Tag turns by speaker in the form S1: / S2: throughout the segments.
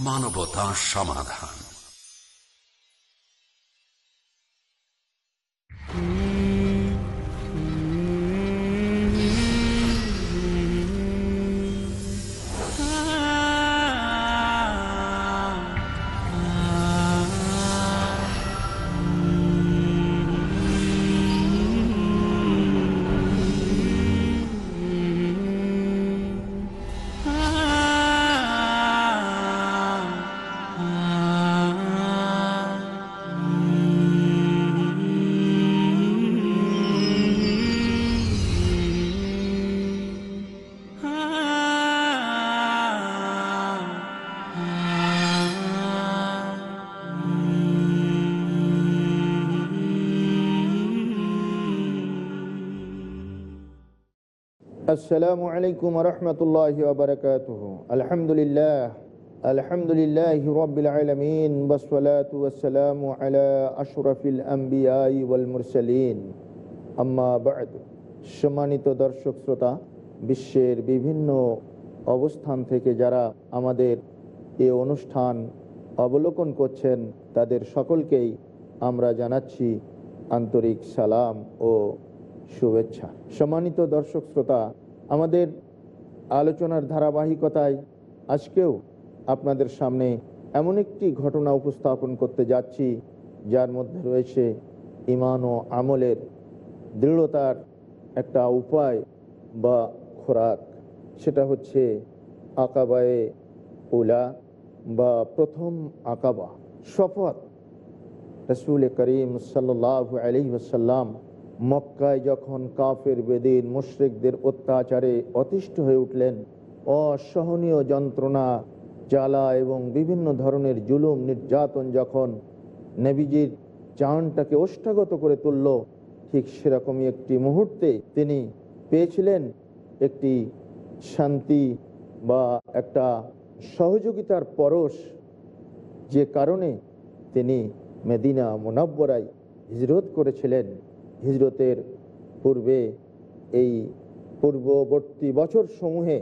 S1: মানবতা সমাধান।
S2: আসসালামু আলাইকুম রহমতুল্লাহ বারকাত আলহামদুলিল্লাহ আলহামদুলিল্লাহ রবিল আলমিন বসলাত ওসালাম আলা আশরফিল আম্বিয়াই ওয়াল মুরসালিন। আম্মা বাদ। সম্মানিত দর্শক শ্রোতা, বিশ্বের বিভিন্ন অবস্থান থেকে যারা আমাদের এ অনুষ্ঠান অবলোকন করছেন, তাদের সকলকেই আমরা জানাচ্ছি আন্তরিক সালাম ও শুভেচ্ছা। সম্মানিত দর্শক শ্রোতা আমাদের আলোচনার ধারাবাহিকতায় আজকেও আপনাদের সামনে এমন একটি ঘটনা উপস্থাপন করতে যাচ্ছি, যার মধ্যে রয়েছে ইমান ও আমলের দৃঢ়তার একটা উপায় বা খোরাক। সেটা হচ্ছে আকাবায়ে ওলা বা প্রথম আকাবা। শপথ রসুল করিম সাল্লাহ আলি ওসাল্লাম মক্কায় যখন কাফের, বেদিন, মুশ্রিকদের অত্যাচারে অতিষ্ঠ হয়ে উঠলেন, অসহনীয় যন্ত্রণা, জ্বালা এবং বিভিন্ন ধরনের জুলুম, নির্যাতন যখন নেবিজির চানটাকে ওষ্ঠাগত করে তুলল, ঠিক সেরকমই একটি মুহূর্তে তিনি পেয়েছিলেন একটি শান্তি বা একটা সহযোগিতার পরশ, যে কারণে তিনি মেদিনা মোনাব্বরাই হিজরত করেছিলেন। হিজরতের পূর্বে এই পূর্ববর্তী বছর সমূহে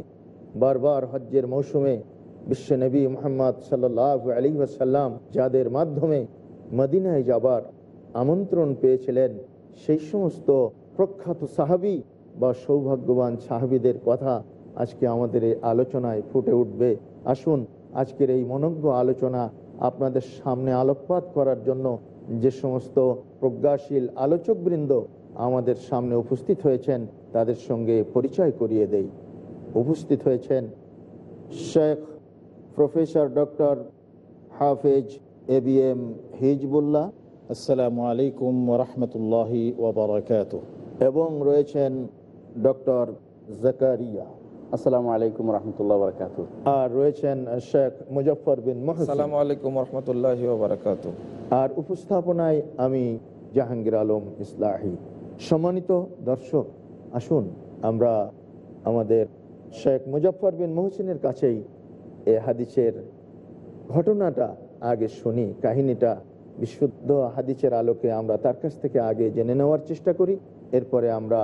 S2: বারবার হজ্জের মৌসুমে বিশ্বনবী মোহাম্মদ সাল্লাহ আলী আসাল্লাম যাদের মাধ্যমে মদিনায় যাবার আমন্ত্রণ পেয়েছিলেন, সেই সমস্ত প্রখ্যাত সাহাবি বা সৌভাগ্যবান সাহাবিদের কথা আজকে আমাদের এই আলোচনায় ফুটে উঠবে। আসুন, আজকের এই মনজ্ঞ আলোচনা আপনাদের সামনে আলোকপাত করার জন্য যে সমস্ত প্রজ্ঞাশীল আলোচকবৃন্দ আমাদের সামনে উপস্থিত হয়েছেন তাদের সঙ্গে পরিচয় করিয়ে দেই। উপস্থিত হয়েছেন শেখ প্রফেসর ডক্টর হাফেজ এ বি এম হিজবুল্লাহ।
S3: আসসালামু আলাইকুম ওরহমতুল্লাহি ওবরাকাত
S2: এবং রয়েছেন ডক্টর জাকারিয়া।
S4: আসসালামু আলাইকুম রহমতুল্লাহ বরকাত
S2: আর রয়েছেন শেখ মুজফর বিন মহসিন।
S5: আলাইকুম রহমতুল্লাহ বারকাত
S2: আর উপস্থাপনায় আমি জাহাঙ্গীর আলম ইসলাহি। সম্মানিত দর্শক আসুন আমরা আমাদের শেখ মুজফর বিন মহসিনের কাছেই এ হাদিসের ঘটনাটা আগে শুনি কাহিনীটা বিশুদ্ধ হাদিসের আলোকে আমরা তার কাছ থেকে আগে জেনে নেওয়ার চেষ্টা করি। এরপরে আমরা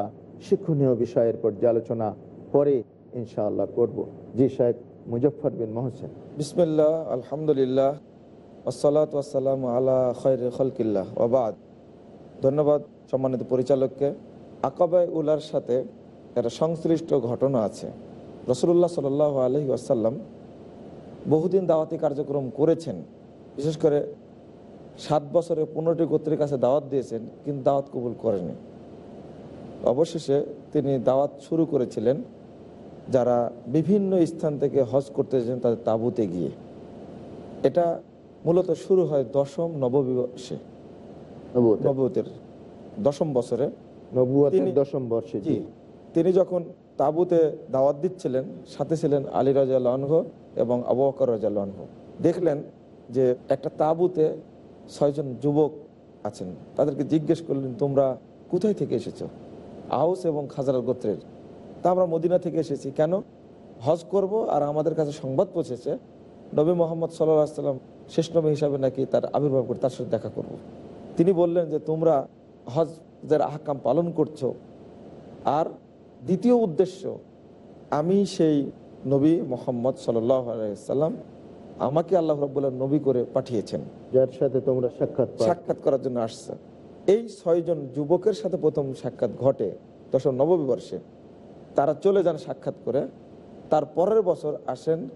S2: শিক্ষণীয় বিষয়ের পর্যালোচনা পরে ইনশাআল্লাহ করব। জি শেখ মুজফর বিন মহসেন।
S5: বিসমিল্লাহ, আলহামদুলিল্লাহ, আসসালাত ওয়াসালাম আলা খৈর খলকিল্লাহ ওবাদ ধন্যবাদ সম্মানিত পরিচালককে। আকাবায় উলার সাথে একটা সংশ্লিষ্ট ঘটনা আছে। রসুল্লাহ সাল আলহি আসাল্লাম বহুদিন দাওয়াতি কার্যক্রম করেছেন। বিশেষ করে সাত বছরে পনেরোটি গোত্রের কাছে দাওয়াত দিয়েছেন, কিন্তু দাওয়াত কবুল করেনি অবশেষে তিনি দাওয়াত শুরু করেছিলেন। যারা বিভিন্ন স্থান থেকে হজ করতে এসেছেন তাদের তাঁবুতে গিয়ে। এটা মূলত শুরু হয় দশম নববিবর্ষে নবতের দশম বছরে।
S2: দশম বর্ষে
S5: জি। তিনি যখন তাঁবুতে দাওয়াত দিচ্ছিলেন সাথে ছিলেন আলী রাজা লনহ এবং আবু বকর রাজা লনহ দেখলেন যে একটা তাঁবুতে ছয়জন যুবক আছেন। তাদেরকে জিজ্ঞেস করলেন তোমরা কোথায় থেকে এসেছ? আউস এবং খাজার গোত্রের। তা আমরা মদিনা থেকে এসেছি। কেন? হজ করব আর আমাদের কাছে সংবাদ পৌঁছেছে নবী মোহাম্মদ সাল্লাহ সাল্লাম শেষ নবী হিসাবে নাকি তার আবির্ভাব করে তার সাথে দেখা করব। তিনি বললেন যে তোমরা হজের আহকাম পালন করছ আর দ্বিতীয় উদ্দেশ্য আমি সেই নবী মোহাম্মদ সাল্লাম আমাকে আল্লাহ রব্বুল্লাহ নবী করে পাঠিয়েছেন।
S2: যার সাথে তোমরা সাক্ষাৎ
S5: সাক্ষাৎ করার জন্য আসছে। এই ছয়জন যুবকের সাথে প্রথম সাক্ষাৎ ঘটে দশম নবমী বর্ষে। তারা চলে যান সাক্ষাৎ করে। তার পরের বছর আসেন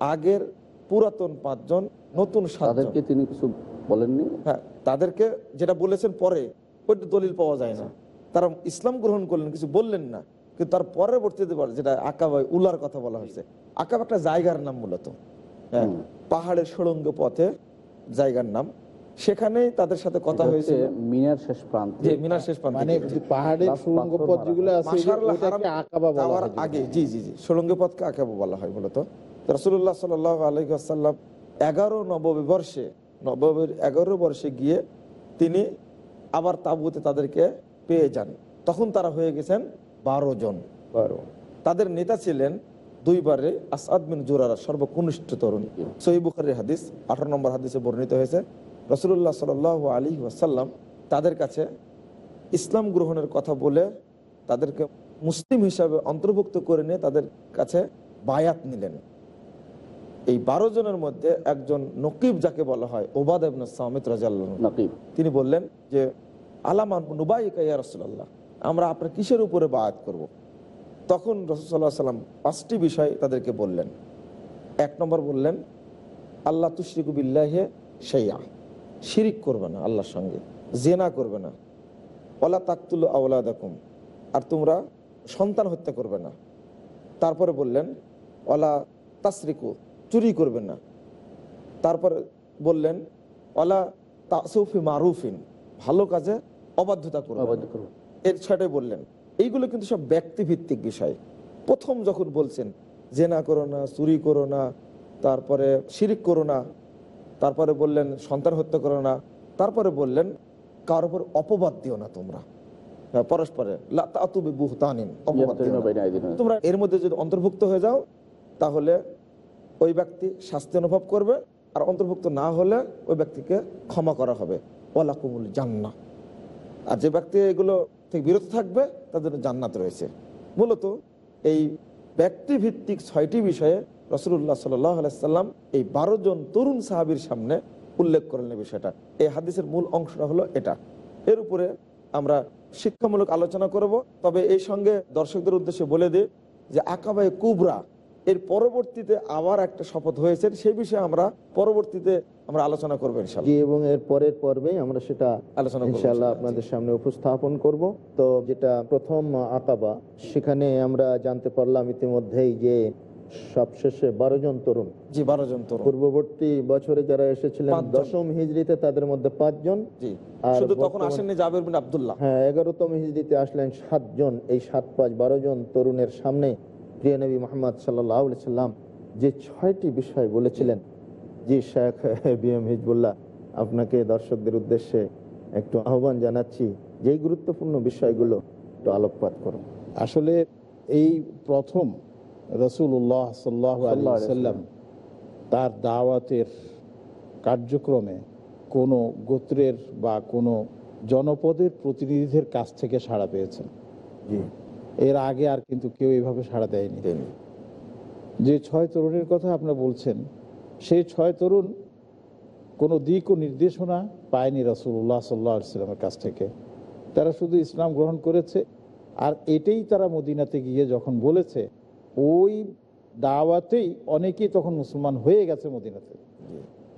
S5: আগের পুরাতন পাঁচজন নতুন
S4: তাদেরকে তিনি কিছু বলেননি?
S5: হ্যাঁ তাদেরকে যেটা বলেছেন পরে ওইটা দলিল পাওয়া যায় না। তারা ইসলাম গ্রহণ করলেন কিছু বললেন না। কিন্তু তার পরবর্তীতে বলে যেটা আকাবাই উলার কথা বলা হয়েছে। আকাব একটা জায়গার নাম মূলত। হ্যাঁ, পাহাড়ের সুড়ঙ্গ পথে জায়গার নাম। সেখানেই তাদের সাথে কথা হয়েছে
S4: মিনার শেষ প্রান্তে।
S5: যে মিনার শেষ প্রান্তে
S3: মানে সুরঙ্গ
S4: মারা
S3: পথ যেগুলো আছে ওটাকে আকাবা বলা হয়।
S5: আগে জি জি জি সুরঙ্গ পথকে আকাবা বলা হয় মূলত। রসুল্লাহ সাল আলহি আসাল্লাম এগারো নববর্ষে নববীর এগারো বর্ষে গিয়ে তিনি আবার তাবুতে তাদেরকে পেয়ে যান। তখন তারা হয়ে গেছেন বারো জন।
S2: বারো।
S5: তাদের নেতা ছিলেন দুইবারে আসাদ বিন জোরারা সর্বকনিষ্ঠ তরুণ। সহি বুখারি হাদিস আঠারো নম্বর হাদিসে বর্ণিত হয়েছে রসুল্লাহ সাল আলী ওয়াসাল্লাম তাদের কাছে ইসলাম গ্রহণের কথা বলে তাদেরকে মুসলিম হিসাবে অন্তর্ভুক্ত করে নিয়ে তাদের কাছে বায়াত নিলেন। এই বারো জনের মধ্যে একজন নকিব যাকে বলা হয় ওবাদ সামিত রাজাল্লাহ
S4: নাকিব।
S5: তিনি বললেন যে আলামান নুবাইকা ইয়া রসুল্লাহ আমরা আপনার কিসের উপরে বায়াত করব। তখন রসুল্লাহ সাল্লাম পাঁচটি বিষয় তাদেরকে বললেন। এক নম্বর বললেন আল্লাহ তুশরিকু বিল্লাহে সেইয়া শিরিক করবে না আল্লাহর সঙ্গে জেনা করবে না। ওলা তাকতুল আওলাদাকুম আর তোমরা সন্তান হত্যা করবে না। তারপরে বললেন ওলা তাসরিকু চুরি করবে না। তারপরে বললেন ওলা তাসুফি মারুফিন ভালো কাজে অবাধ্যতা করবে। এর ছয়টাই বললেন এইগুলো কিন্তু সব ব্যক্তিভিত্তিক বিষয়। প্রথম যখন বলছেন জেনা করো না চুরি করো না তারপরে শিরিক করো না তারপরে বললেন সন্তান হত্যা করো না। তারপরে বললেন কার উপর অপবাদ দিও না তোমরা। হ্যাঁ, পরস্পরে। তোমরা এর মধ্যে যদি অন্তর্ভুক্ত হয়ে যাও তাহলে ওই ব্যক্তি শাস্তি অনুভব করবে আর অন্তর্ভুক্ত না হলে ওই ব্যক্তিকে ক্ষমা করা হবে। ওলাকুমুল জান্না আর যে ব্যক্তি এগুলো থেকে বিরত থাকবে তাদের জান্নাত রয়েছে। মূলত এই ব্যক্তিভিত্তিক ছয়টি বিষয়ে রসুল্লাহ সাল্লাম এই বারো জন তরুণ সাহাবির সামনে উল্লেখ করলেন এই বিষয়টা। এই হাদিসের মূল অংশটা হলো এটা। এর উপরে আমরা শিক্ষামূলক আলোচনা করব তবে এই সঙ্গে দর্শকদের উদ্দেশ্যে বলে দিই যে আকাবায় কুবরা এর পরবর্তীতে আবার একটা শপথ হয়েছে সেই বিষয়ে আমরা পরবর্তীতে আমরা আলোচনা করব ইনশাল্লাহ
S2: এবং এর পরের পর্বে আমরা সেটা
S5: আলোচনা
S2: ইনশাআল্লাহ। আপনাদের সামনে উপস্থাপন করব। তো যেটা প্রথম আকাবা সেখানে আমরা জানতে পারলাম ইতিমধ্যেই যে সবশেষে বারো জন তরুণ।
S5: জি বারো জন তরুণ।
S2: পূর্ববর্তী বছরে যারা এসেছিলেন দশম হিজড়িতে তাদের মধ্যে পাঁচজন।
S5: জি। শুধু তখন আসেননি জাবের বিন আবদুল্লাহ।
S2: হ্যাঁ এগারোতম হিজড়িতে আসলেন সাতজন। এই সাত পাঁচ বারো জন তরুণের সামনে প্রিয় নবী মোহাম্মদ সাল্লাহ সাল্লাম যে ছয়টি বিষয় বলেছিলেন। জি শেখ বি এম হিজবুল্লাহ আপনাকে দর্শকদের উদ্দেশ্যে একটু আহ্বান জানাচ্ছি যেই গুরুত্বপূর্ণ বিষয়গুলো একটু আলোকপাত করুন।
S3: আসলে এই প্রথম রসুল্লাহ সাল্লাহ আলী সাল্লাম তার দাওয়াতের কার্যক্রমে কোনো গোত্রের বা কোনো জনপদের প্রতিনিধিদের কাছ থেকে সাড়া পেয়েছেন। এর আগে আর কিন্তু কেউ এইভাবে সাড়া দেয়নি। যে ছয় তরুণের কথা আপনারা বলছেন সেই ছয় তরুণ কোনো দিক ও নির্দেশনা পায়নি রসুল্লাহ সাল্লাহ সাল্লামের কাছ থেকে। তারা শুধু ইসলাম গ্রহণ করেছে আর এটাই তারা মদিনাতে গিয়ে যখন বলেছে ওই দাওয়াতেই অনেকেই তখন মুসলমান হয়ে গেছে মদিনাতে।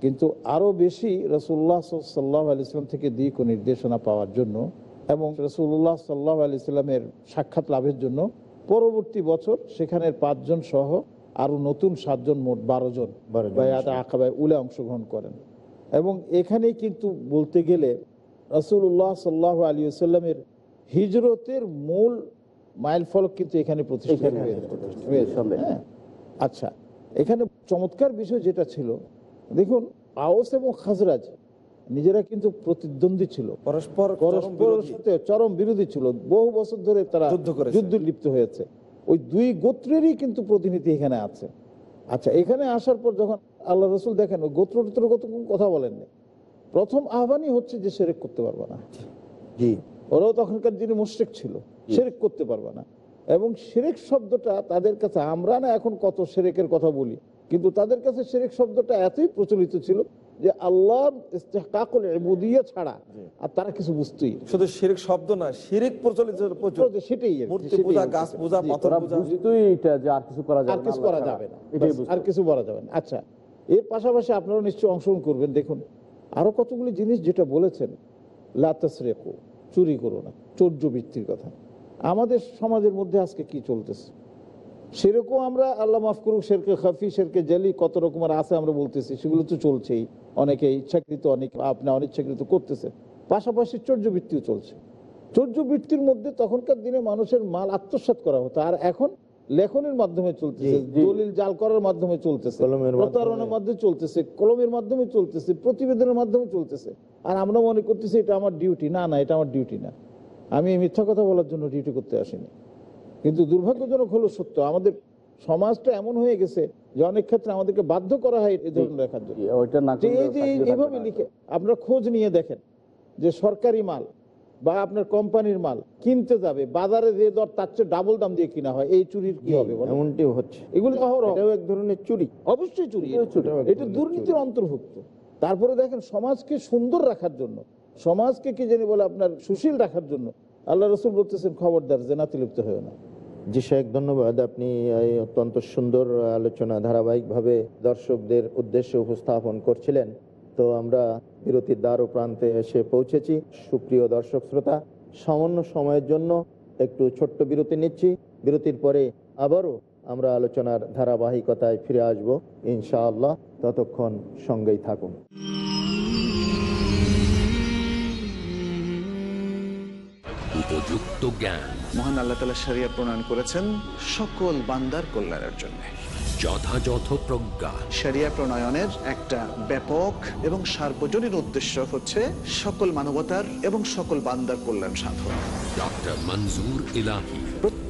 S3: কিন্তু আরও বেশি রসুল্লাহ সাল্লাহ আলি ইসলাম থেকে দিক ও নির্দেশনা পাওয়ার জন্য এবং রসুল্লাহ সাল্লাহ আলি ইসলামের সাক্ষাৎ লাভের জন্য পরবর্তী বছর সেখানের পাঁচজন সহ আরও নতুন সাতজন মোট বারো জন
S2: 12 জন
S3: বায়াতে আকাবায় উলে অংশগ্রহণ করেন। এবং এখানেই কিন্তু বলতে গেলে রসুল্লাহ সাল্লাহ আলী সাল্লামের হিজরতের মূল মাইল ফলক কিন্তু এখানে প্রতিষ্ঠিত হয়েছে। হ্যাঁ। আচ্ছা এখানে চমৎকার বিষয় যেটা ছিল দেখুন আওস এবং খাজরাজ নিজেরা কিন্তু প্রতিদ্বন্দ্বী ছিল
S5: পরস্পর বিরোধী।
S3: সাথে চরম বিরোধী ছিল বহু বছর ধরে তারা
S5: যুদ্ধ করেছে।
S3: যুদ্ধ লিপ্ত হয়েছে ওই দুই গোত্রেরই কিন্তু প্রতিনিধি এখানে আছে আচ্ছা এখানে আসার পর যখন আল্লাহ রসুল দেখেন ওই গোত্র টোত্র কত কথা বলেননি প্রথম আহ্বানই হচ্ছে যে সেরেক করতে পারবে না
S2: জি
S3: ওরাও তখনকার দিনে মুশ্রিক ছিল সেরেক করতে পারবে না। এবং সেরেক শব্দটা তাদের কাছে আমরা না এখন কত সেরেকের কথা বলি কিন্তু তাদের কাছে সেরেক শব্দটা এতই প্রচলিত ছিল যে আল্লাহ ইস্তেহকাকুল ছাড়া আর তারা কিছু বুঝতেই
S5: শুধু শিরিক শব্দ না শিরিক প্রচলিত
S3: সেটাই আর
S5: মূর্তি পূজা গাছ পূজা পাথর পূজা।
S4: বুঝতোই এটা যে আর কিছু করা যাবে
S3: আর
S4: না,
S3: কিছু করা যাবে না।
S4: এটাই
S3: বাস,
S4: বুঝতো।
S3: আর কিছু বলা যাবে না। আচ্ছা এর পাশাপাশি আপনারা নিশ্চয়ই অংশগ্রহণ করবেন। দেখুন আরও কতগুলি জিনিস যেটা বলেছেন লাতাস রেখো চুরি করো না চৌর্য বৃত্তির কথা। আমাদের সমাজের মধ্যে আজকে কি চলতেছে? সেরকম আমরা আল্লাহ মাফ করুক শেরকে খাফি শেরকে জালি কত রকমের আছে আমরা বলতেছি সেগুলো তো চলছেই। অনেকে ইচ্ছাকৃত অনেকে আপনি অনিচ্ছাকৃত করতেছে। পাশাপাশি চৌর্য বৃত্তিও চলছে। চৌর্য বৃত্তির মধ্যে তখনকার দিনে মানুষের মাল আত্মসাৎ করা হতো আর এখন লেখনের মাধ্যমে চলতেছে দলিল জাল করার মাধ্যমে চলতেছে প্রতারণার মাধ্যমে চলতেছে কলমের মাধ্যমে চলতেছে প্রতিবেদনের মাধ্যমে চলতেছে। আর আমরা মনে করতেছি এটা আমার ডিউটি না না এটা আমার ডিউটি না। আমি এই মিথ্যা কথা বলার জন্য ডিউটি করতে আসিনি। কিন্তু দুর্ভাগ্যজনক হলো সত্য আমাদের সমাজটা এমন হয়ে গেছে যে অনেক ক্ষেত্রে আমাদেরকে বাধ্য করা হয় এই ধরনের লেখার জন্য। এই যে এইভাবে লিখে আপনারা খোঁজ নিয়ে দেখেন যে সরকারি মাল বা আপনার কোম্পানির মাল কিনতে যাবে বাজারে যে দর তার চেয়ে ডাবল দাম দিয়ে কিনা হয় এই চুরির কি হবে?
S2: এমনটি হচ্ছে।
S3: এগুলো
S2: এক ধরনের চুরি।
S3: অবশ্যই চুরি এটা দুর্নীতির অন্তর্ভুক্ত। তারপরে দেখেন সমাজকে সুন্দর রাখার জন্য, সমাজকে কি জানি বলে আপনার সুশীল রাখার জন্য, আল্লাহ রসুল বলতেছেন, খবরদার, জেনাতে লিপ্ত হয়ে না।
S2: জি শেখ, ধন্যবাদ। আপনি অত্যন্ত সুন্দর আলোচনা ধারাবাহিকভাবে দর্শকদের উদ্দেশ্যে উপস্থাপন করছিলেন। তো আমরা বিরতির দ্বার প্রান্তে এসে পৌঁছেছি। সুপ্রিয় দর্শক শ্রোতা, সামান্য সময়ের জন্য একটু ছোট্ট বিরতি নিচ্ছি। বিরতির পরে আবারও আমরা আলোচনার ধারাবাহিকতায় ফিরে আসব ইনশাআল্লাহ ততক্ষণ সঙ্গেই থাকুন।
S1: উপযুক্ত জ্ঞান।
S6: মহান আল্লাহ তালা সারিয়া প্রণয়ন করেছেন সকল বান্দার কল্যাণের জন্য।
S1: যথাযথ প্রজ্ঞা।
S6: সারিয়া প্রণয়নের একটা ব্যাপক এবং সার্বজনীন উদ্দেশ্য হচ্ছে সকল মানবতার এবং সকল বান্দার কল্যাণ সাধন।
S1: ডক্টর মনজুর ইলাহি।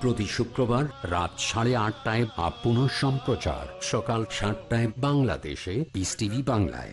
S1: প্রতি শুক্রবার রাত সাড়ে আটটায় আপ পুনঃ সম্প্রচার সকাল সাতটায় বাংলাদেশে পিস টিভি বাংলায়।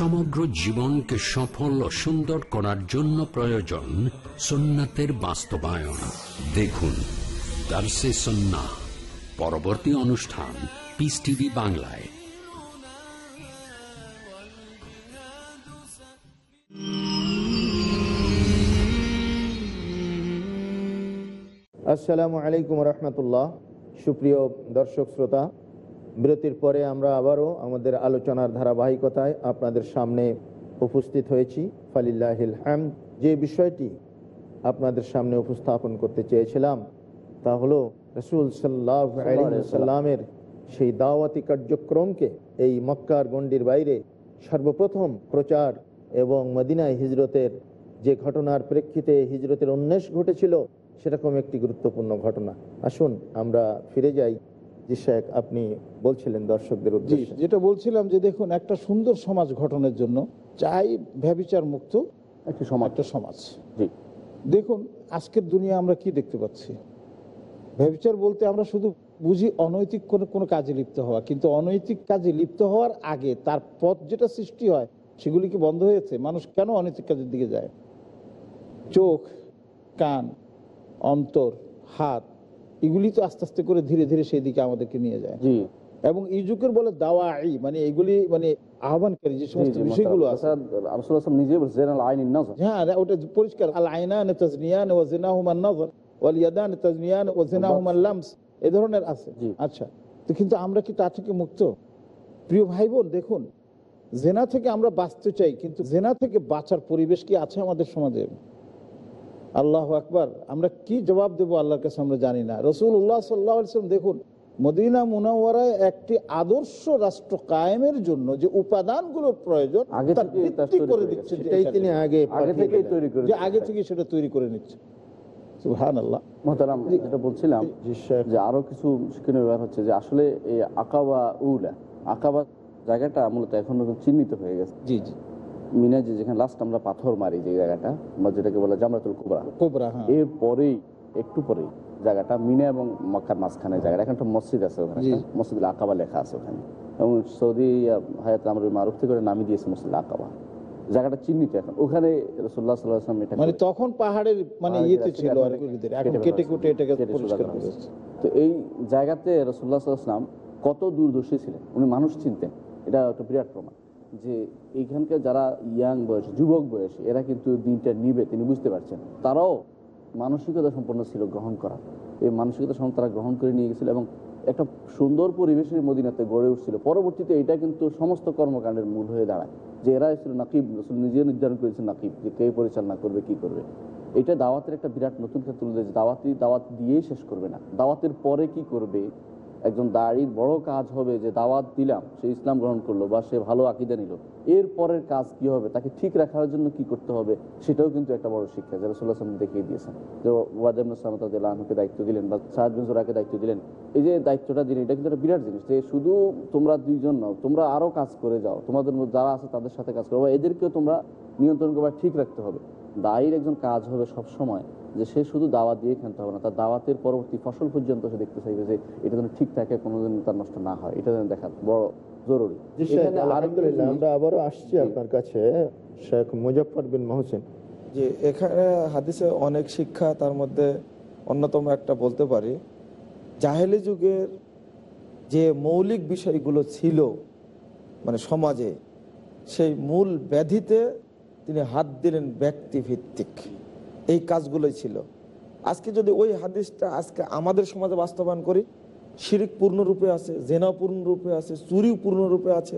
S1: সমগ্র জীবনকে সফল ও সুন্দর করার জন্য প্রয়োজন সুন্নাতের বাস্তবায়ন। দেখুন সন্না পরবর্তী অনুষ্ঠান পিস টিভি বাংলায়।
S2: আসসালামু আলাইকুম রহমতুল্লাহ। সুপ্রিয় দর্শক, শ্রোতা বিরতির পরে আমরা আবারও আমাদের আলোচনার ধারাবাহিকতায় আপনাদের সামনে উপস্থিত হয়েছি। ফালিল্লাহিল হাম যে বিষয়টি আপনাদের সামনে উপস্থাপন করতে চেয়েছিলাম, তা হলো রসুল সাল্লাহ সাল্লামের সেই দাওয়াতি কার্যক্রমকে এই মক্কার গণ্ডির বাইরে সর্বপ্রথম প্রচার এবং মদিনায় হিজরতের যে ঘটনার প্রেক্ষিতে হিজরতের উন্মেষ ঘটেছিল, সেরকম একটি গুরুত্বপূর্ণ ঘটনা। আসুন, আমরা ফিরে যাই। জি শেখ আপনি বলছিলেন দর্শকদের উদ্দেশ্যে।
S3: যেটা বলছিলাম যে দেখুন একটা সুন্দর সমাজ গঠনের জন্য চাই ব্যবিচার মুক্ত
S4: একটি সমাজ।
S3: একটা সমাজ।
S4: জি।
S3: দেখুন আজকের দুনিয়া আমরা কি দেখতে পাচ্ছি? ব্যবচার বলতে আমরা শুধু বুঝি অনৈতিক কোনো কোনো কাজে লিপ্ত হওয়া কিন্তু অনৈতিক কাজে লিপ্ত হওয়ার আগে তার পথ যেটা সৃষ্টি হয় সেগুলি কি বন্ধ হয়েছে? মানুষ কেন অনৈতিক কাজের দিকে যায়? চোখ কান অন্তর হাত এগুলি তো আস্তে আস্তে করে ধীরে ধীরে সেই দিকে আমাদেরকে নিয়ে যায়। এবং এই যুগের বলে দাওয়াই মানে এগুলি মানে আহ্বানকারী যে সমস্ত বিষয়গুলো আছে।
S4: নজর।
S3: হ্যাঁ ওটা পরিষ্কার। আল আইনান তাজনিয়ান ও জিনাহুমান নজর ওয়াল ইয়াদান তাজনিয়ান ও জিনাহুমান লামস। এ ধরনের আছে। আচ্ছা তো কিন্তু আমরা কি তা থেকে মুক্ত? প্রিয় ভাই বোন দেখুন জেনা থেকে আমরা বাঁচতে চাই কিন্তু জেনা থেকে বাঁচার পরিবেশ কি আছে আমাদের সমাজে? আল্লাহ আকবার আমরা কি জবাব দেবো আল্লাহর কাছে আমরা জানি না। রসুল উল্লাহ সাল্লাম দেখুন মদিনা মুনাওয়ারায় একটি আদর্শ রাষ্ট্র কায়েমের জন্য যে উপাদানগুলোর প্রয়োজন করে দিচ্ছে যে
S2: তিনি আগে
S3: যে থেকে সেটা তৈরি করে নিচ্ছে। সুহান আল্লাহ
S4: মহতারাম যেটা বলছিলাম যে আরও কিছু শিক্ষণীয় ব্যাপার হচ্ছে যে আসলে এই আকাবা উলা আকাবা জায়গাটা মূলত এখন চিহ্নিত হয়ে গেছে।
S3: জি জি।
S4: মিনা যে যেখানে লাস্ট আমরা পাথর মারি যে জায়গাটা যেটাকে বলে জামরাতুল কুবরা।
S3: কোবরা হ্যাঁ।
S4: এর পরেই একটু পরেই জায়গাটা মিনা এবং মক্কার মাঝখানে জায়গাটা এখন একটা মসজিদ আছে ওখানে আকাবা লেখা আছে ওখানে। এবং সৌদি হায়াত আমার মারুফ থেকে করে নামিয়ে দিয়েছে মসজিদ আকাবা। জায়গাটা চিহ্নিত এখন। ওখানে রসুল্লাহ এটা
S3: মানে তখন পাহাড়ের মানে ইয়েতে ছিল আর
S4: এখন কেটে
S3: কেটে এটাকে
S4: তো এই জায়গাতে রসুল্লাহ কত দূরদর্শী ছিলেন? উনি মানুষ চিনতেন। এটা একটা বিরাট প্রমাণ। যে এইখানকার যারা ইয়াং বয়স, যুবক বয়সী, এরা কিন্তু দিনটা নিবে, তিনি বুঝতে পারছেন। তারাও মানসিকতা সম্পন্ন ছিল গ্রহণ করা এই মানসিকতা সম্পন্ন তারা গ্রহণ করে নিয়ে গেছিল এবং একটা সুন্দর পরিবেশের মদিনাতে গড়ে উঠছিল। পরবর্তীতে এটা কিন্তু সমস্ত কর্মকাণ্ডের মূল হয়ে দাঁড়ায়। যে এরা ছিল নাকিব, রসুল নিজে নির্ধারণ করেছেন নাকিব, যে কে পরিচালনা করবে, কি করবে। এটা দাওয়াতের একটা বিরাট নতুন ক্ষেত্র দাওয়াতি, দাওয়াত দিয়েই শেষ করবে না। দাওয়াতের পরে কি করবে একজন দাঁড়ির বড় কাজ হবে যে দাওয়াত দিলাম, সে ইসলাম গ্রহণ করল বা সে ভালো আকিদা নিল। এর পরের কাজ কি হবে? তাকে ঠিক রাখার জন্য কি করতে হবে? সেটাও কিন্তু একটা বড় শিক্ষা যারা সোল্লাহ সাল্লাম দেখিয়ে দিয়েছেন। যে ওয়াজামকে দায়িত্ব দিলেন বা সাহাদ জোরাকে দায়িত্ব দিলেন। এই যে দায়িত্বটা দিলেন, এটা কিন্তু একটা বিরাট জিনিস যে শুধু তোমরা দুইজন নাও, তোমরা আরও কাজ করে যাও। তোমাদের যারা আছে তাদের সাথে কাজ করো বা এদেরকেও তোমরা নিয়ন্ত্রণ করবা, ঠিক রাখতে হবে। দায়ের একজন কাজ হবে সব সময় যে সে শুধু দাওয়া দিয়ে খেলতে হবে না তার দাওয়াতের পরবর্তী ফসল পর্যন্ত সে দেখতে চাইবে যে এটা যেন ঠিক থাকে কোনোদিন তার নষ্ট না হয়। এটা যেন দেখা বড় জরুরি।
S2: আলহামদুলিল্লাহ আমরা আবারও আসছি আপনার কাছে শেখ মুজফর বিন মহসিন।
S5: যে এখানে হাদিসে অনেক শিক্ষা তার মধ্যে অন্যতম একটা বলতে পারি। জাহেলি যুগের যে মৌলিক বিষয়গুলো ছিল মানে সমাজে সেই মূল ব্যাধিতে তিনি হাত দিলেন ব্যক্তি ভিত্তিক এই কাজগুলোই ছিল। আজকে যদি ওই হাদিসটা আজকে আমাদের সমাজে বাস্তবায়ন করি শিরিক পূর্ণরূপে আছে জেনা পূর্ণরূপে আছে চুরি পূর্ণরূপে আছে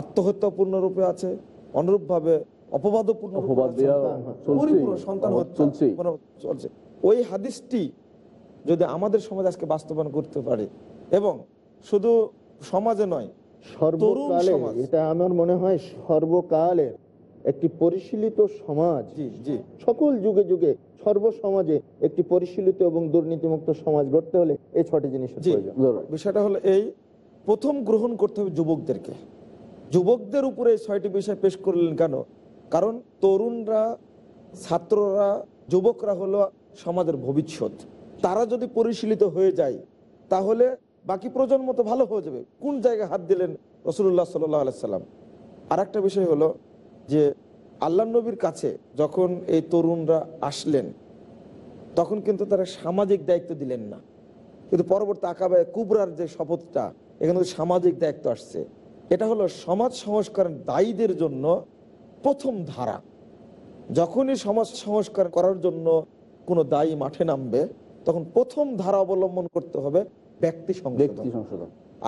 S5: আত্মহত্যা পূর্ণরূপে আছে অনুরূপভাবে অপবাদও পূর্ণ
S4: অপবাদ দেওয়া চলছেই।
S5: পরিপূর্ণ সন্তান চলছে। ওই হাদিসটি যদি আমাদের সমাজ আজকে বাস্তবায়ন করতে পারে এবং শুধু সমাজে নয়
S2: সর্বকালে এটা আমার মনে হয় সর্বকালের একটি পরিশীলিত সমাজ
S5: জি জি।
S2: সকল যুগে যুগে সর্বসমাজে একটি পরিশীলিত এবং দুর্নীতিমুক্ত সমাজ গড়তে হলে এই ছটি জিনিসের
S5: জি।
S2: প্রয়োজন।
S4: জরুরি।
S5: বিষয়টা হলো এই প্রথম গ্রহণ করতে হবে যুবকদেরকে। যুবকদের উপরে এই ছয়টি বিষয় পেশ করলেন কেন? কারণ তরুণরা ছাত্ররা যুবকরা হলো সমাজের ভবিষ্যৎ। তারা যদি পরিশীলিত হয়ে যায় তাহলে বাকি প্রজন্ম তো ভালো হয়ে যাবে। কোন জায়গায় হাত দিলেন রসুল্লাহ সাল্লাহ সাল্লাম? আর একটা বিষয় হলো যে আল্লাহ নবীর কাছে যখন এই তরুণরা আসলেন তখন কিন্তু তারা সামাজিক দায়িত্ব দিলেন না। কিন্তু পরবর্তী আকাবায় কুবরার যে শপথটা এখানে সামাজিক দায়িত্ব আসছে। এটা হলো সমাজ সংস্কারের দায়ীদের জন্য প্রথম ধারা। যখনই সমাজ সংস্কার করার জন্য কোনো দায়ী মাঠে নামবে তখন প্রথম ধারা অবলম্বন করতে হবে ব্যক্তি সংশোধন।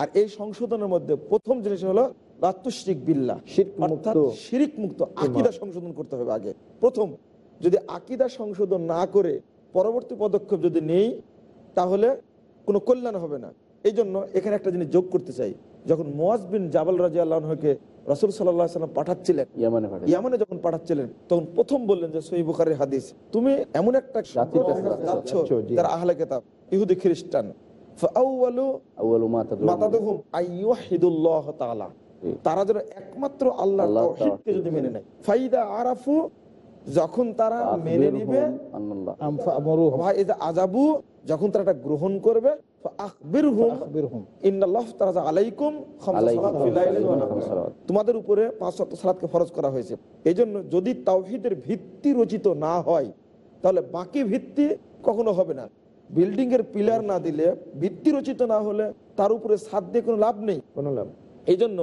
S5: আর এই সংশোধনের মধ্যে প্রথম জিনিস হলো লাতুশ্রিক বিল্লাহ
S2: শিরক মুক্ত।
S5: অর্থাৎ শিরিক মুক্ত আকিদা সংশোধন করতে হবে আগে। প্রথম যদি আকিদা সংশোধন না করে পরবর্তী পদক্ষেপ যদি নেই তাহলে কোনো কল্যাণ হবে না। এই জন্য এখানে একটা জিনিস যোগ করতে চাই। যখন মোয়াজ বিন জাবাল রাজি আল্লাহকে রসুল সাল্লাহ সাল্লাম পাঠাচ্ছিলেন
S4: ইয়ামানে
S5: যখন পাঠাচ্ছিলেন তখন প্রথম বললেন যে সহি বুখারের হাদিস তুমি এমন একটা
S4: যাচ্ছ।
S5: যাচ্ছ
S2: যাচ্ছ,
S5: যারা আহলে কেতাব ইহুদি খ্রিস্টান। তারা যেন একমাত্র আল্লাহ যদি মেনে নেয়। ফাইদা আরাফু যখন তারা মেনে নিবে আজাবু যখন তারা এটা গ্রহণ করবে। তোমাদের উপরে পাঁচ ফরজ করা হয়েছে। এই জন্য যদি তাওহীদের ভিত্তি রচিত না হয় তাহলে বাকি ভিত্তি কখনো হবে না। বিল্ডিং এর পিলার না দিলে ভিত্তি রচিত না হলে তার উপরে ছাদ দিয়ে কোনো লাভ নেই।
S2: কোনো লাভ
S5: এই জন্য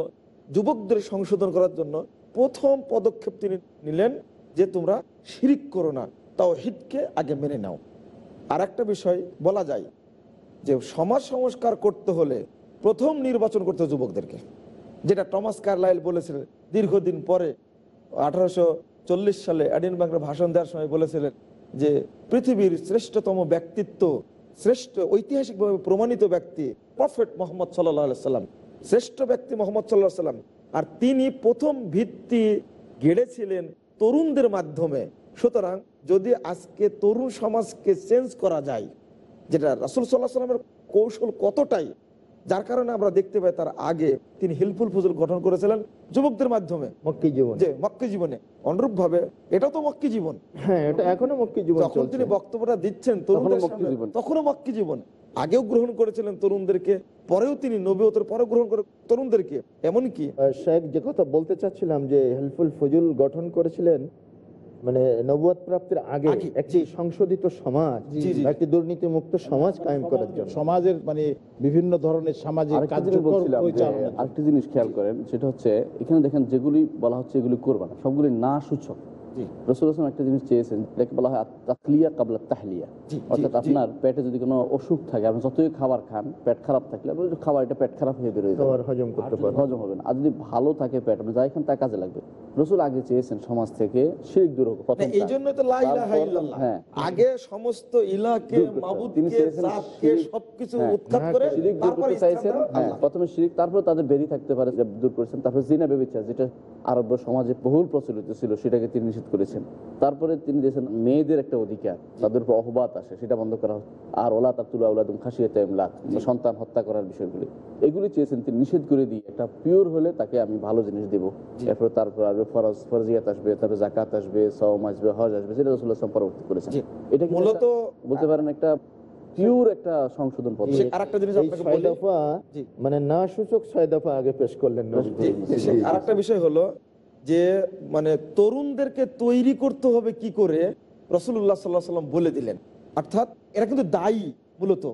S5: যুবকদের সংশোধন করার জন্য প্রথম পদক্ষেপ তিনি নিলেন যে তোমরা শিরিক করো না তাও হিতকে আগে মেনে নাও। আর একটা বিষয় বলা যায় যে সমাজ সংস্কার করতে হলে প্রথম নির্বাচন করতে যুবকদেরকে। যেটা টমাস কার্লাইল বলেছিলেন, দীর্ঘদিন পরে আঠারোশো চল্লিশ সালে অ্যাডিন বাংলা ভাষণ দেওয়ার সময় বলেছিলেন যে পৃথিবীর শ্রেষ্ঠতম ব্যক্তিত্ব, শ্রেষ্ঠ ঐতিহাসিকভাবে প্রমাণিত ব্যক্তি প্রফেট মোহাম্মদ সাল্লাহ সাল্লাম শ্রেষ্ঠ ব্যক্তি মোহাম্মদ সাল্লাহ সাল্লাম। আর তিনি প্রথম ভিত্তি গেড়েছিলেন তরুণদের মাধ্যমে। সুতরাং যদি আজকে তরুণ সমাজকে চেঞ্জ করা যায় যেটা রাসুল সাল্লাহ সাল্লামের কৌশল কতটাই যার কারণে আমরা দেখতে পাই তার আগে তিনি হিলফুল ফুজুল গঠন করেছিলেন যুবকদের মাধ্যমে।
S2: মক্কি জীবন।
S5: যে মক্কি জীবনে। অনুরূপ ভাবে এটাও তো মক্কি জীবন।
S2: হ্যাঁ এটা এখনও মক্কি জীবন
S5: যখন তিনি বক্তব্যটা দিচ্ছেন তরুণদের
S4: তখনও মক্কি জীবন।
S5: আগেও গ্রহণ করেছিলেন তরুণদেরকে পরেও তিনি নবীয়তের পরেও গ্রহণ করে তরুণদেরকে। এমনকি
S2: শেখ যে কথা বলতে চাচ্ছিলাম যে হেল্পফুল ফজুল গঠন করেছিলেন মানে নবুয়াদ প্রাপ্তির আগে একটি সংশোধিত সমাজ। একটি দুর্নীতি মুক্ত সমাজ কায়েম করার জন্য।
S3: সমাজের মানে বিভিন্ন ধরনের সামাজিক
S4: আরেকটা জিনিস খেয়াল করেন সেটা হচ্ছে এখানে দেখেন যেগুলি বলা হচ্ছে এগুলি করবা না সবগুলি না সূচক
S5: জি।
S4: একটা জিনিস চেয়েছেন বলা হয় তাকলিয়া কাবলা তাহলিয়া। অর্থাৎ আপনার পেটে যদি কোনো অসুখ থাকে আপনি যতই খাবার খান পেট খারাপ থাকলে আপনি খাবার এটা পেট খারাপ হয়ে বেরোয়
S2: হজম করতে পারে
S4: হজম হবে না। আর যদি ভালো থাকে পেট আপনি যাই খান তা কাজে লাগবে। রসুল আগে চেয়েছেন সমাজ থেকে শিরিক দূর হোক
S5: এই জন্য তো লা ইলাহা ইল্লাল্লাহ।
S4: হ্যাঁ।
S5: আগে সমস্ত ইলাকে। মাবুদকে জাতকে সবকিছু
S4: হ্যাঁ,
S5: উৎখাত করে
S4: শিরিক দূর করতে চাইছেন। হ্যাঁ প্রথমে শিরিক তারপর তাদের বেরি থাকতে পারে দূর করেছেন। তারপর জিনা বেবিচার যেটা আরব সমাজে বহুল প্রচলিত ছিল সেটাকে তিনি নিষেধ করেছেন। তারপরে তিনি দিয়েছেন মেয়েদের একটা অধিকার। তাদের উপর অহবাত আসে সেটা বন্ধ করা হোক। আর ওলা তাবতুল্লাহ উলাদুম খাসিয়াতে ইমলাক সন্তান হত্যা করার বিষয়গুলি। এগুলি চেয়েছেন তিনি নিষেধ করে দিয়ে একটা পিওর হলে তাকে আমি ভালো জিনিস দেবো। এরপর তারপর আসবে ফরজ ফরজিয়াত আসবে তারপরে জাকাত আসবে সওম আসবে হজ আসবে সেটা রসুল্লাহ পরবর্তী করেছেন। এটা কিন্তু
S5: মূলত
S4: বলতে পারেন একটা পিওর একটা সংশোধন পদ্ধতি।
S5: আর জিনিস আপনাকে বলি।
S2: মানে না সূচক ছয় দফা আগে পেশ করলেন
S5: আর একটা বিষয় হলো যে মানে তরুণদেরকে তৈরি করতে হবে কি করে? রসুল্লাহ সাল্লাহ সাল্লাম বলে দিলেন। অর্থাৎ এরা কিন্তু দায়ী মূলত।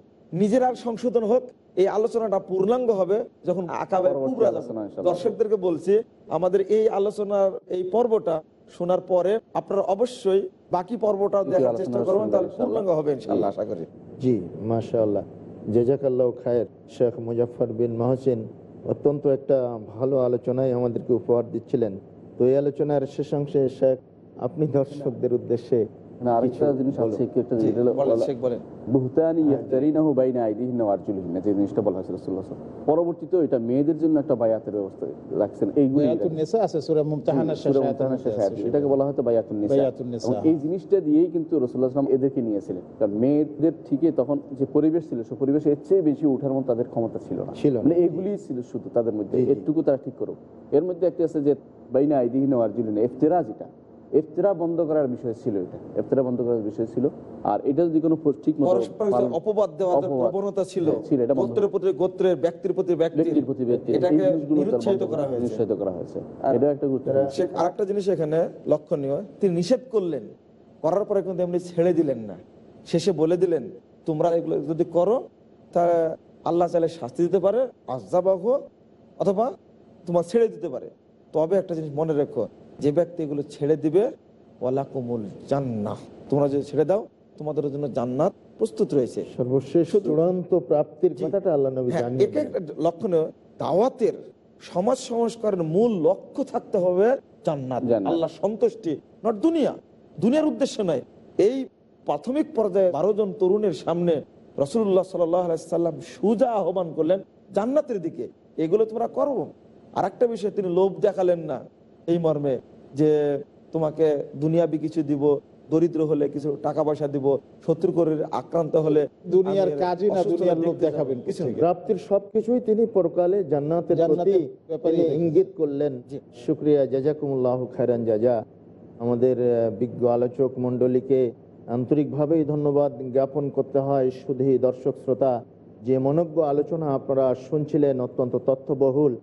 S5: নিজের আর সংশোধন হোক এই আলোচনাটা পূর্ণাঙ্গ হবে যখন। দর্শকদেরকে বলছি আমাদের এই আলোচনার এই পর্বটা শোনার পরে আপনারা অবশ্যই বাকি পর্বটা দেখার চেষ্টা করবেন তাহলে পূর্ণাঙ্গ হবে ইনশাআল্লাহ আশা করি।
S2: জি মাশাআল্লাহ। জেজাকাল্লাহ খায়ের শেখ মুজাফর বিন মহসিন অত্যন্ত একটা ভালো আলোচনায় আমাদেরকে উপহার দিচ্ছিলেন। তো এই আলোচনার শেষ অংশে শেখ আপনি দর্শকদের উদ্দেশ্যে
S4: না আরেকটা জিনিস আছে কি একটা জিনিস
S5: বলেন,
S4: বুহতানি ইয়াফতারিনাহু বাইনা আইদিহিন্না ওয়া আরজুলিহিন্না যে জিনিসটা বলা হয়েছিল রাসূলুল্লাহ সাল্লাল্লাহু আলাইহি ওয়াসাল্লাম। পরবর্তীতে এটা মেয়েদের জন্য একটা বায়াতের ব্যবস্থা রাখছেন এইগুলি
S3: বায়াতুন নেসা আছে সূরা মুমতাহানার শেষে
S4: মুমতাহানার শেষে
S3: আছে
S4: আছে। এটাকে বলা হয়তো বায়াতুন নিসা।
S3: বায়াতুন নিসা।
S4: এই জিনিসটা দিয়েই কিন্তু রাসূলুল্লাহ সাল্লাল্লাহু এদেরকে নিয়েছিলেন। কারণ মেয়েদের ঠিকই তখন যে পরিবেশ ছিল সে পরিবেশ এর চেয়ে বেশি ওঠার মতো তাদের ক্ষমতা ছিল না।
S2: ছিল
S4: মানে এগুলি ছিল শুধু তাদের মধ্যে। এটুকু তারা ঠিক করুক। এর মধ্যে একটা আছে যে বাইনা আইদিহিন্না ওয়া আরজুলিহিন্না ইফতিরা যেটা ইফতিরা বন্ধ করার বিষয় ছিল এটা। ইফতিরা বন্ধ করার বিষয় ছিল। আর এটা যদি কোনো ঠিক
S5: অপবাদ দেওয়ার প্রবণতা ছিল
S4: হ্যাঁ, ছিল, এটা
S5: গোত্রের প্রতি গোত্রের ব্যক্তির প্রতি ব্যক্তির
S4: ব্যক্তির প্রতি ব্যক্তির
S5: এটাকে নিরুৎসাহিত করা হয়েছে।
S4: নিরুৎসাহিত করা হয়েছে। এটা একটা গুরুত্বপূর্ণ
S5: আরেকটা জিনিস এখানে লক্ষণীয় তিনি নিষেধ করলেন। করার পরে কিন্তু এমনি ছেড়ে দিলেন না। শেষে বলে দিলেন তোমরা এগুলো যদি করো তা আল্লাহ চাইলে শাস্তি দিতে পারে আজাবাহ অথবা তোমার ছেড়ে দিতে পারে। তবে একটা জিনিস মনে রেখো যে ব্যক্তি এগুলো ছেড়ে দিবে ওয়ালাকুমুল জান্নাহ। তোমরা যদি ছেড়ে দাও তোমাদের জন্য জান্নাত প্রস্তুত রয়েছে।
S2: সর্বশেষ চূড়ান্ত প্রাপ্তির কথাটা আল্লাহ নবী
S5: হ্যাঁ,
S2: জানিয়ে
S5: এটা একটা লক্ষণীয়। দাওয়াতের সমাজ সংস্কারের মূল লক্ষ্য থাকতে হবে জান্নাত।
S4: জান্নাত।
S5: আল্লাহ সন্তুষ্টি নট দুনিয়া। দুনিয়ার উদ্দেশ্য নয়। এই প্রাথমিক পর্যায়ে বারো জন তরুণের সামনে রসুল্লাহ সাল্লাম সুজা আহ্বান করলেন জান্নাতের দিকে। এগুলো তোমরা করো। আর একটা বিষয় তিনি লোভ দেখালেন না। এই মর্মে যে তোমাকে দুনিয়াবি কিছু দিব দরিদ্র হলে কিছু টাকা পয়সা দিব শত্রু করে আক্রান্ত হলে
S3: দুনিয়ার কাজই না দুনিয়ার লোক দেখাবেন
S5: কিছু।
S2: প্রাপ্তির সবকিছুই তিনি পরকালে জান্নাতের প্রতি ইঙ্গিত করলেন। শুক্রিয়া জাজাকুমুল্লাহ খায়রান জাজা। আমাদের বিজ্ঞ আলোচক মণ্ডলীকে আন্তরিকভাবেই ধন্যবাদ জ্ঞাপন করতে হয় শুধু দর্শক শ্রোতা। যে মনজ্ঞ আলোচনা আপনারা শুনছিলেন অত্যন্ত তথ্যবহুল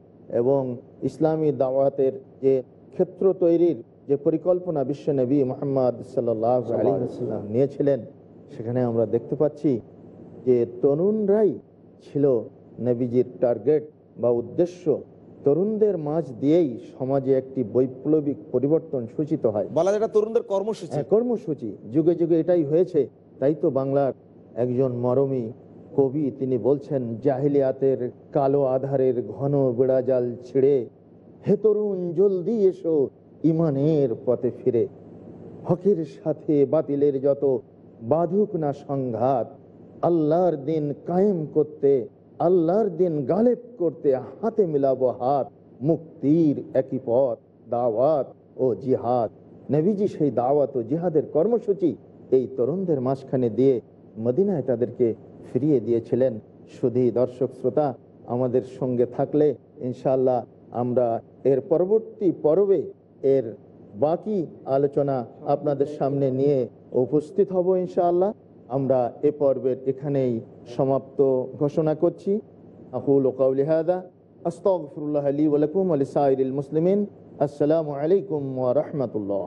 S2: এবং ইসলামী দাওয়াতের যে ক্ষেত্র তৈরির যে পরিকল্পনা বিশ্বনবী মোহাম্মদ সাল্লাহ নিয়েছিলেন সেখানে আমরা দেখতে পাচ্ছি যে তরুণরাই ছিল নবীজির টার্গেট বা উদ্দেশ্য তরুণদের মাঝ দিয়েই সমাজে একটি বৈপ্লবিক পরিবর্তন সূচিত হয়।
S5: বলা যায় তরুণদের কর্মসূচি।
S2: হ্যাঁ, কর্মসূচি। যুগে যুগে এটাই হয়েছে তাই তো বাংলার একজন মরমী কবি তিনি বলছেন জাহিলিয়াতের কালো আধারের ঘন বেড়াজাল ছিঁড়ে হে তরুণ জলদি এসো, ইমানের পথে ফিরে। হকের সাথে বাতিলের যত বাধুক না সংঘাত, আল্লাহর দিন কায়েম করতে, আল্লাহর দিন গালেব করতে হাতে মিলাবো হাত, মুক্তির একই পথ, দাওয়াত ও জিহাদ। নবীজি সেই দাওয়াত ও জিহাদের কর্মসূচি এই তরুণদের মাঝখানে দিয়ে মদিনায় তাদেরকে ফিরিয়ে দিয়েছিলেন। শুধু দর্শক শ্রোতা আমাদের সঙ্গে থাকলে ইনশাল্লাহ আমরা এর পরবর্তী পর্বে এর বাকি আলোচনা আপনাদের সামনে নিয়ে উপস্থিত হব ইনশাআল্লাহ। আমরা এ পর্বের এখানেই সমাপ্ত ঘোষণা করছি। আকুল কাউলি হাদা, আস্তাগফিরুল্লাহ লি ওয়া লাকুম ওয়া লিসাইরিল মুসলিমিন। আসসালামু আলাইকুম ওয়া রাহমাতুল্লাহ।